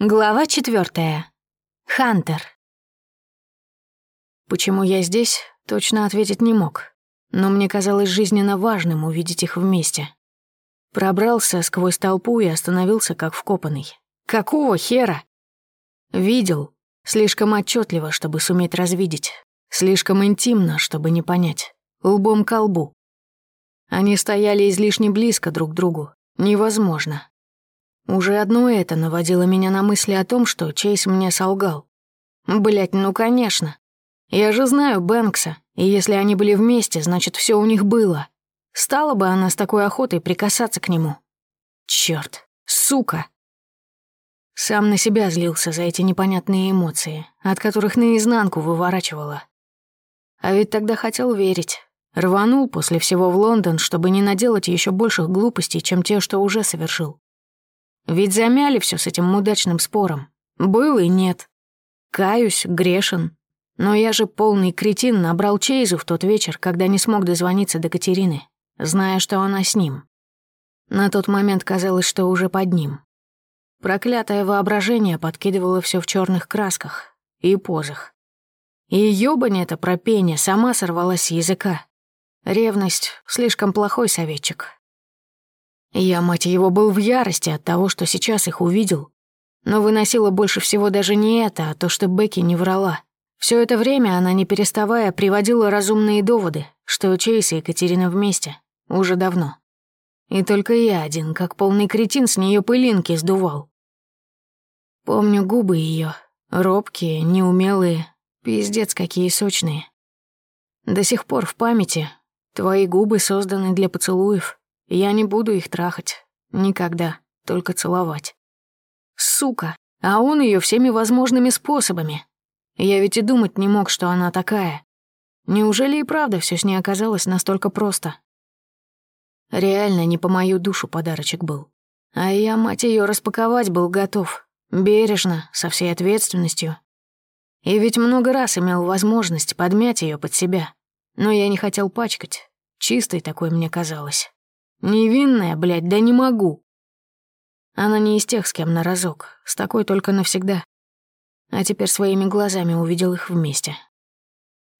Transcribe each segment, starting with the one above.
Глава четвертая. Хантер. Почему я здесь, точно ответить не мог. Но мне казалось жизненно важным увидеть их вместе. Пробрался сквозь толпу и остановился как вкопанный. Какого хера? Видел. Слишком отчетливо, чтобы суметь развидеть. Слишком интимно, чтобы не понять. Лбом к лбу. Они стояли излишне близко друг к другу. Невозможно. Уже одно это наводило меня на мысли о том, что Чейз мне солгал. Блять, ну конечно. Я же знаю Бэнкса, и если они были вместе, значит, все у них было. Стала бы она с такой охотой прикасаться к нему. Черт, сука. Сам на себя злился за эти непонятные эмоции, от которых наизнанку выворачивало. А ведь тогда хотел верить. Рванул после всего в Лондон, чтобы не наделать еще больших глупостей, чем те, что уже совершил. Ведь замяли все с этим мудачным спором. Был и нет. Каюсь, грешен. Но я же полный кретин набрал Чейзу в тот вечер, когда не смог дозвониться до Катерины, зная, что она с ним. На тот момент казалось, что уже под ним. Проклятое воображение подкидывало все в черных красках и позах. И ёбань это пропение сама сорвалась с языка. Ревность — слишком плохой советчик. Я, мать его, был в ярости от того, что сейчас их увидел. Но выносила больше всего даже не это, а то, что Бекки не врала. Все это время она, не переставая, приводила разумные доводы, что Чейз и Екатерина вместе. Уже давно. И только я один, как полный кретин, с нее пылинки сдувал. Помню губы ее, робкие, неумелые, пиздец какие сочные. До сих пор в памяти твои губы созданы для поцелуев, я не буду их трахать. Никогда. Только целовать. Сука. А он ее всеми возможными способами. Я ведь и думать не мог, что она такая. Неужели и правда все с ней оказалось настолько просто? Реально не по мою душу подарочек был. А я, мать ее, распаковать был готов. Бережно, со всей ответственностью. И ведь много раз имел возможность подмять ее под себя. Но я не хотел пачкать. Чистой такой мне казалось. Невинная, блядь, да не могу. Она не из тех, с кем на разок, с такой только навсегда. А теперь своими глазами увидел их вместе.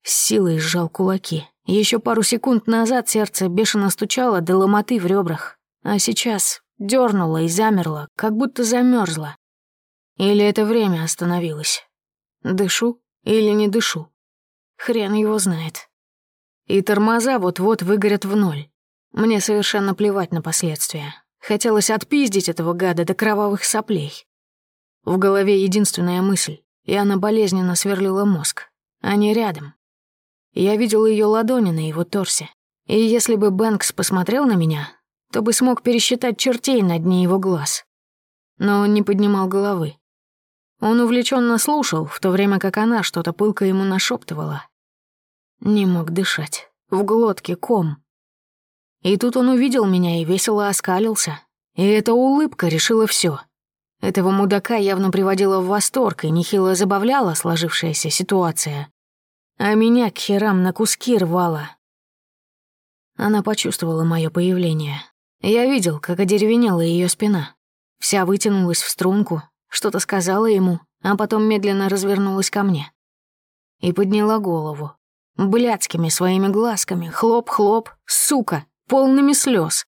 С силой сжал кулаки. Еще пару секунд назад сердце бешено стучало до ломоты в ребрах, а сейчас дернуло и замерло, как будто замерзло. Или это время остановилось? Дышу или не дышу? Хрен его знает. И тормоза вот-вот выгорят в ноль. Мне совершенно плевать на последствия. Хотелось отпиздить этого гада до кровавых соплей. В голове единственная мысль, и она болезненно сверлила мозг. Они рядом. Я видел ее ладони на его торсе. И если бы Бэнкс посмотрел на меня, то бы смог пересчитать чертей на дне его глаз. Но он не поднимал головы. Он увлеченно слушал, в то время как она что-то пылко ему нашептывала. Не мог дышать. В глотке ком. И тут он увидел меня и весело оскалился. И эта улыбка решила все. Этого мудака явно приводила в восторг и нехило забавляла сложившаяся ситуация. А меня к херам на куски рвала. Она почувствовала мое появление. Я видел, как одеревенела ее спина. Вся вытянулась в струнку, что-то сказала ему, а потом медленно развернулась ко мне. И подняла голову. Блядскими своими глазками, хлоп-хлоп, сука, полными слез.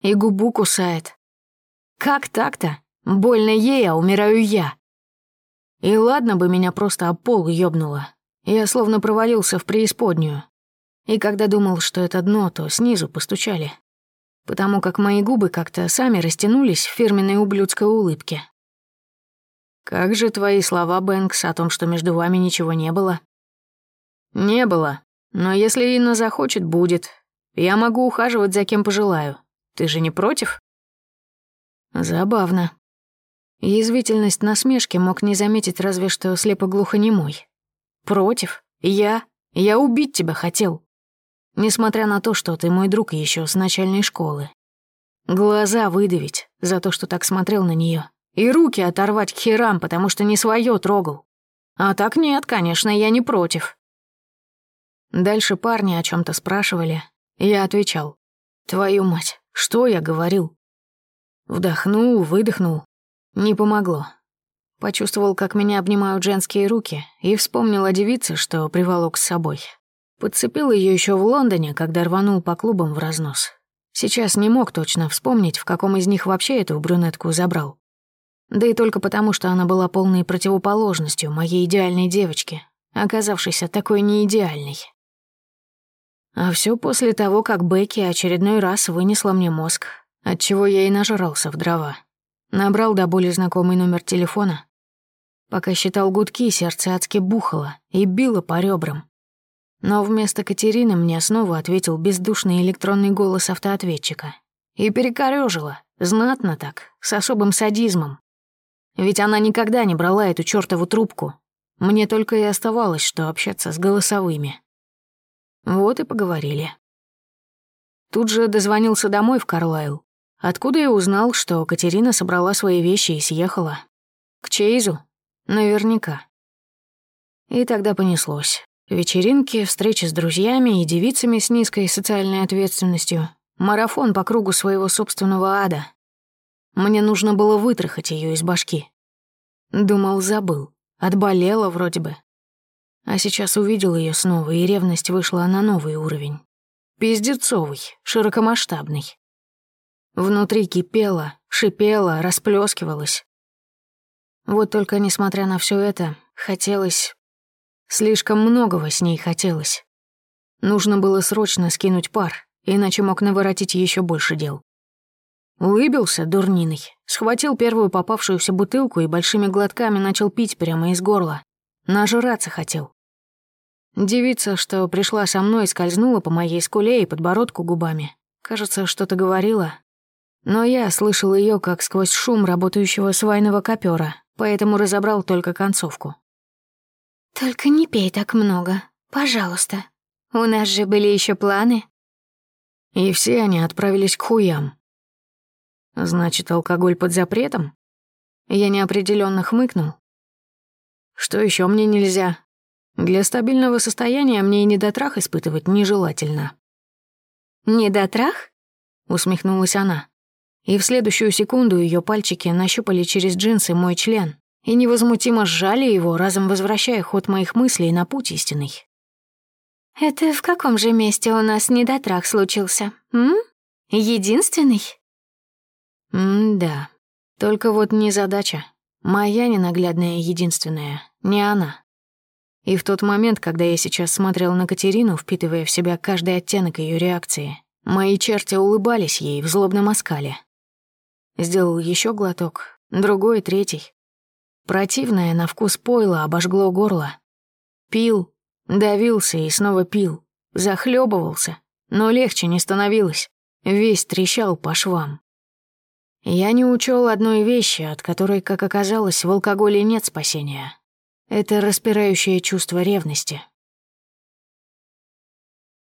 И губу кусает. Как так-то? Больно ей, а умираю я. И ладно бы меня просто об пол ёбнуло. Я словно провалился в преисподнюю. И когда думал, что это дно, то снизу постучали. Потому как мои губы как-то сами растянулись в фирменной ублюдской улыбке. «Как же твои слова, Бэнкс, о том, что между вами ничего не было?» «Не было. Но если Инна захочет, будет. Я могу ухаживать за кем пожелаю. Ты же не против?» Забавно. Язвительность насмешки мог не заметить разве что слепо-глухонемой. «Против? Я? Я убить тебя хотел. Несмотря на то, что ты мой друг еще с начальной школы. Глаза выдавить за то, что так смотрел на нее, И руки оторвать к херам, потому что не свое трогал. А так нет, конечно, я не против». Дальше парни о чем то спрашивали, я отвечал. «Твою мать, что я говорил?» Вдохнул, выдохнул. Не помогло. Почувствовал, как меня обнимают женские руки, и вспомнил о девице, что приволок с собой. Подцепил ее еще в Лондоне, когда рванул по клубам в разнос. Сейчас не мог точно вспомнить, в каком из них вообще эту брюнетку забрал. Да и только потому, что она была полной противоположностью моей идеальной девочки, оказавшейся такой неидеальной. А все после того, как Бекки очередной раз вынесла мне мозг, отчего я и нажрался в дрова. Набрал до боли знакомый номер телефона. Пока считал гудки, сердце адски бухало и било по ребрам. Но вместо Катерины мне снова ответил бездушный электронный голос автоответчика. И перекорёжило, знатно так, с особым садизмом. Ведь она никогда не брала эту чёртову трубку. Мне только и оставалось, что общаться с голосовыми. Вот и поговорили. Тут же дозвонился домой в Карлайл, откуда я узнал, что Катерина собрала свои вещи и съехала. К Чейзу? Наверняка. И тогда понеслось. Вечеринки, встречи с друзьями и девицами с низкой социальной ответственностью. Марафон по кругу своего собственного ада. Мне нужно было вытрахать ее из башки. Думал, забыл. Отболела вроде бы. А сейчас увидел ее снова, и ревность вышла на новый уровень. Пиздецовый, широкомасштабный. Внутри кипело, шипело, расплескивалось. Вот только несмотря на все это, хотелось Слишком многого с ней хотелось. Нужно было срочно скинуть пар, иначе мог наворотить еще больше дел. Улыбился дурниной, схватил первую попавшуюся бутылку и большими глотками начал пить прямо из горла. Нажраться хотел. Девица, что пришла со мной, скользнула по моей скуле и подбородку губами. Кажется, что-то говорила. Но я слышал ее как сквозь шум работающего свайного копера, поэтому разобрал только концовку. «Только не пей так много, пожалуйста. У нас же были еще планы». И все они отправились к хуям. Значит, алкоголь под запретом? Я неопределенно хмыкнул. Что еще мне нельзя? Для стабильного состояния мне и недотрах испытывать нежелательно. «Недотрах?» — усмехнулась она. И в следующую секунду ее пальчики нащупали через джинсы мой член и невозмутимо сжали его, разом возвращая ход моих мыслей на путь истинный. «Это в каком же месте у нас недотрах случился, м? Единственный?» «М-да. Только вот не задача. Моя ненаглядная единственная, не она. И в тот момент, когда я сейчас смотрел на Катерину, впитывая в себя каждый оттенок ее реакции, мои черти улыбались ей в злобном оскале. Сделал еще глоток, другой, третий. Противное на вкус пойло обожгло горло. Пил, давился и снова пил, захлебывался, но легче не становилось, весь трещал по швам. Я не учел одной вещи, от которой, как оказалось, в алкоголе нет спасения. Это распирающее чувство ревности,